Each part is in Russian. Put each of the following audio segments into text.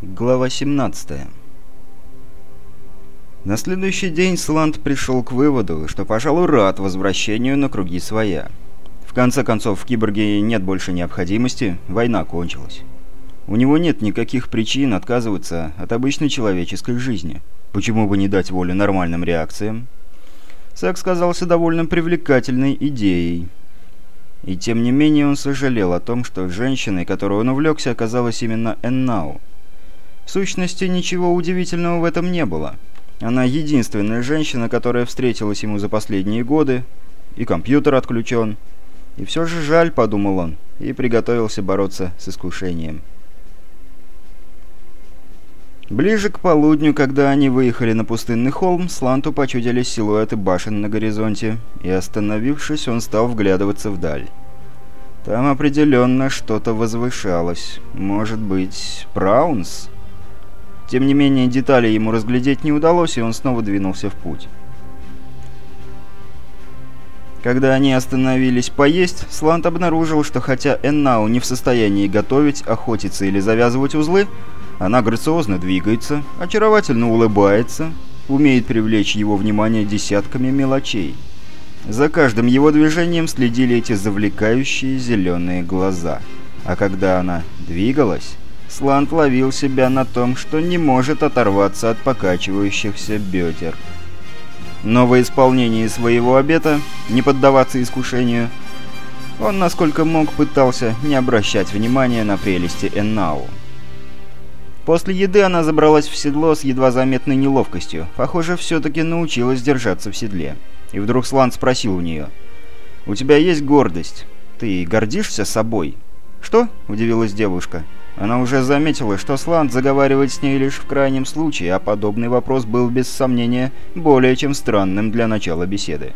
Глава 17 На следующий день Сланд пришел к выводу, что, пожалуй, рад возвращению на круги своя. В конце концов, в киборге нет больше необходимости, война кончилась. У него нет никаких причин отказываться от обычной человеческой жизни. Почему бы не дать волю нормальным реакциям? Секс казался довольно привлекательной идеей. И тем не менее он сожалел о том, что женщиной, которой он увлекся, оказалась именно Эннау. В сущности, ничего удивительного в этом не было. Она единственная женщина, которая встретилась ему за последние годы, и компьютер отключен. И все же жаль, подумал он, и приготовился бороться с искушением. Ближе к полудню, когда они выехали на пустынный холм, Сланту почудились силуэты башен на горизонте, и, остановившись, он стал вглядываться вдаль. Там определенно что-то возвышалось. Может быть, Праунс? Тем не менее, детали ему разглядеть не удалось, и он снова двинулся в путь. Когда они остановились поесть, Слант обнаружил, что хотя Эннау не в состоянии готовить, охотиться или завязывать узлы, она грациозно двигается, очаровательно улыбается, умеет привлечь его внимание десятками мелочей. За каждым его движением следили эти завлекающие зеленые глаза. А когда она двигалась, Слант ловил себя на том, что не может оторваться от покачивающихся бедер. Но во исполнении своего обета, не поддаваться искушению, он, насколько мог, пытался не обращать внимания на прелести Эннау. После еды она забралась в седло с едва заметной неловкостью. Похоже, все-таки научилась держаться в седле. И вдруг Слан спросил у нее. «У тебя есть гордость? Ты гордишься собой?» «Что?» – удивилась девушка. Она уже заметила, что Сланд заговаривает с ней лишь в крайнем случае, а подобный вопрос был, без сомнения, более чем странным для начала беседы.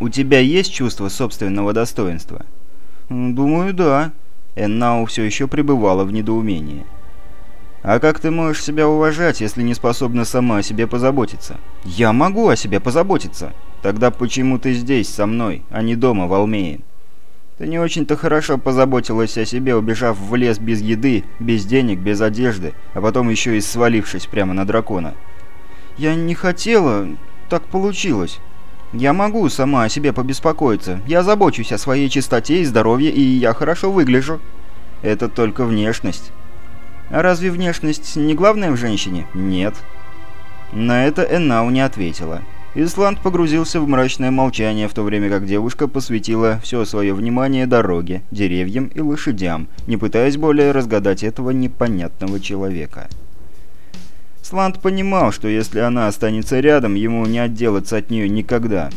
«У тебя есть чувство собственного достоинства?» «Думаю, да». Эннау все еще пребывала в недоумении. «А как ты можешь себя уважать, если не способна сама о себе позаботиться?» «Я могу о себе позаботиться!» «Тогда почему ты здесь, со мной, а не дома, в Алмее?» Ты не очень-то хорошо позаботилась о себе, убежав в лес без еды, без денег, без одежды, а потом еще и свалившись прямо на дракона. Я не хотела, так получилось. Я могу сама о себе побеспокоиться. Я забочусь о своей чистоте и здоровье, и я хорошо выгляжу. Это только внешность. А разве внешность не главное в женщине? Нет. На это Эннау не ответила. Исланд погрузился в мрачное молчание, в то время как девушка посвятила все свое внимание дороге, деревьям и лошадям, не пытаясь более разгадать этого непонятного человека. Сланд понимал, что если она останется рядом, ему не отделаться от нее никогда.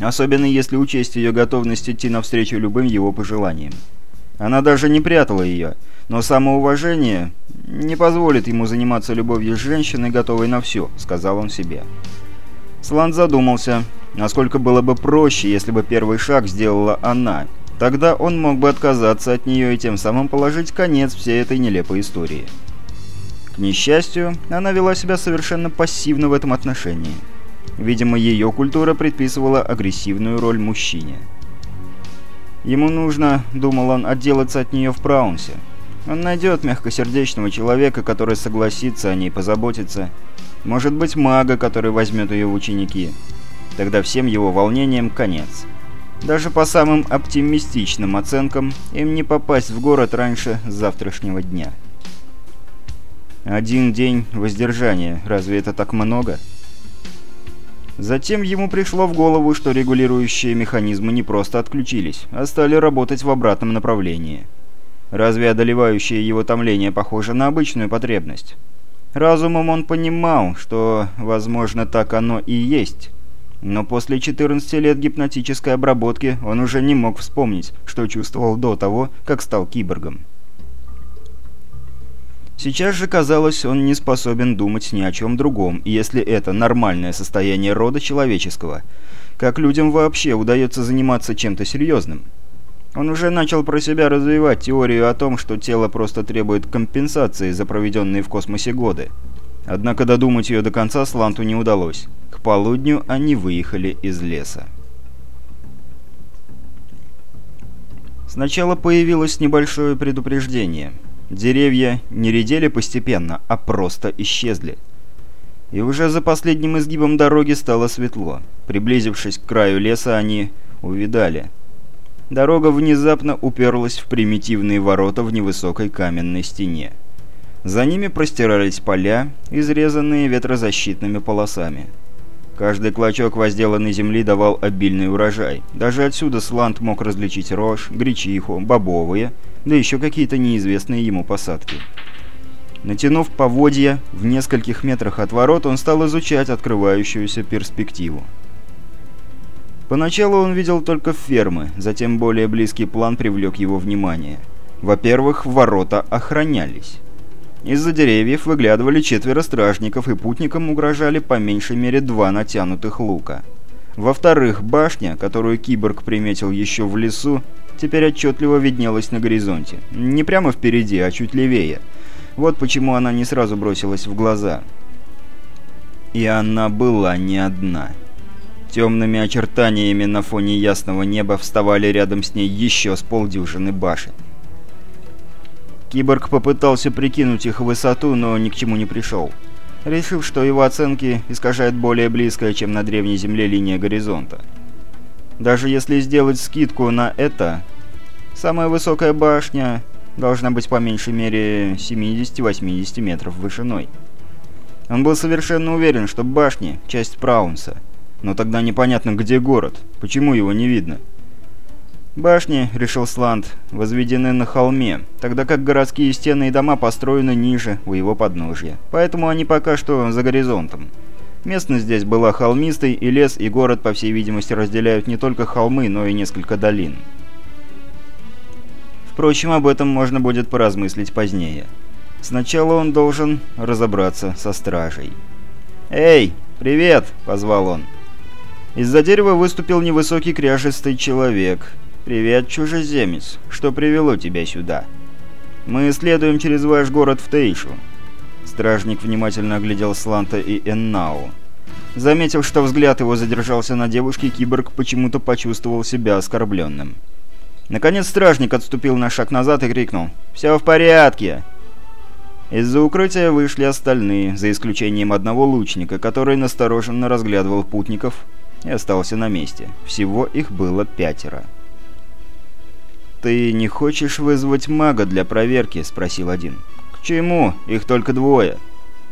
Особенно если учесть ее готовность идти навстречу любым его пожеланиям. Она даже не прятала ее, но самоуважение не позволит ему заниматься любовью с женщиной, готовой на все, сказал он себе. Слан задумался, насколько было бы проще, если бы первый шаг сделала она. Тогда он мог бы отказаться от нее и тем самым положить конец всей этой нелепой истории. К несчастью, она вела себя совершенно пассивно в этом отношении. Видимо, ее культура предписывала агрессивную роль мужчине. Ему нужно, думал он, отделаться от нее в Праунсе. Он найдет мягкосердечного человека, который согласится о ней позаботиться, может быть, мага, который возьмет ее в ученики. Тогда всем его волнениям конец. Даже по самым оптимистичным оценкам, им не попасть в город раньше завтрашнего дня. Один день воздержания, разве это так много? Затем ему пришло в голову, что регулирующие механизмы не просто отключились, а стали работать в обратном направлении. Разве одолевающее его томление похоже на обычную потребность? Разумом он понимал, что, возможно, так оно и есть. Но после 14 лет гипнотической обработки он уже не мог вспомнить, что чувствовал до того, как стал киборгом. Сейчас же, казалось, он не способен думать ни о чем другом, если это нормальное состояние рода человеческого, как людям вообще удается заниматься чем-то серьезным? Он уже начал про себя развивать теорию о том, что тело просто требует компенсации за проведенные в космосе годы. Однако додумать ее до конца Сланту не удалось. К полудню они выехали из леса. Сначала появилось небольшое предупреждение. Деревья не редели постепенно, а просто исчезли. И уже за последним изгибом дороги стало светло. Приблизившись к краю леса, они увидали. Дорога внезапно уперлась в примитивные ворота в невысокой каменной стене. За ними простирались поля, изрезанные ветрозащитными полосами. Каждый клочок возделанной земли давал обильный урожай. Даже отсюда Сланд мог различить рожь, гречиху, бобовые, да еще какие-то неизвестные ему посадки. Натянув поводья, в нескольких метрах от ворот он стал изучать открывающуюся перспективу. Поначалу он видел только фермы, затем более близкий план привлек его внимание. Во-первых, ворота охранялись. Из-за деревьев выглядывали четверо стражников, и путникам угрожали по меньшей мере два натянутых лука. Во-вторых, башня, которую киборг приметил еще в лесу, теперь отчетливо виднелась на горизонте. Не прямо впереди, а чуть левее. Вот почему она не сразу бросилась в глаза. И она была не одна. Темными очертаниями на фоне ясного неба вставали рядом с ней еще с полдюжины башен. Киборг попытался прикинуть их высоту, но ни к чему не пришел. Решив, что его оценки искажает более близкая, чем на Древней Земле линия горизонта. Даже если сделать скидку на это, самая высокая башня должна быть по меньшей мере 70-80 метров вышиной. Он был совершенно уверен, что башни — часть Праунса. Но тогда непонятно, где город, почему его не видно. Башни, решил Сланд, возведены на холме, тогда как городские стены и дома построены ниже, у его подножья. Поэтому они пока что за горизонтом. Местность здесь была холмистой, и лес и город, по всей видимости, разделяют не только холмы, но и несколько долин. Впрочем, об этом можно будет поразмыслить позднее. Сначала он должен разобраться со стражей. «Эй, привет!» — позвал он. Из-за дерева выступил невысокий кряжистый человек. «Привет, чужеземец. Что привело тебя сюда?» «Мы следуем через ваш город в Тейшу». Стражник внимательно оглядел Сланта и Эннау. Заметив, что взгляд его задержался на девушке, киборг почему-то почувствовал себя оскорбленным. Наконец стражник отступил на шаг назад и крикнул «Все в порядке!». Из-за укрытия вышли остальные, за исключением одного лучника, который настороженно разглядывал путников и остался на месте. Всего их было пятеро. «Ты не хочешь вызвать мага для проверки?» – спросил один. «К чему? Их только двое.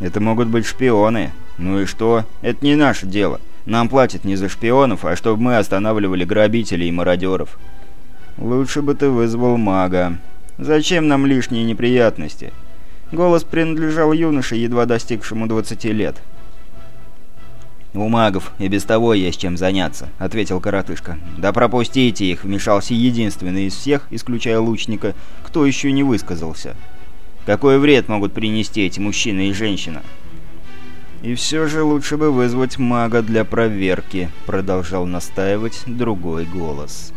Это могут быть шпионы. Ну и что? Это не наше дело. Нам платят не за шпионов, а чтобы мы останавливали грабителей и мародеров». «Лучше бы ты вызвал мага. Зачем нам лишние неприятности?» Голос принадлежал юноше, едва достигшему 20 лет. «У магов и без того есть чем заняться», — ответил коротышка. «Да пропустите их», — вмешался единственный из всех, исключая лучника, кто еще не высказался. «Какой вред могут принести эти мужчина и женщина?» «И все же лучше бы вызвать мага для проверки», — продолжал настаивать другой. «Голос».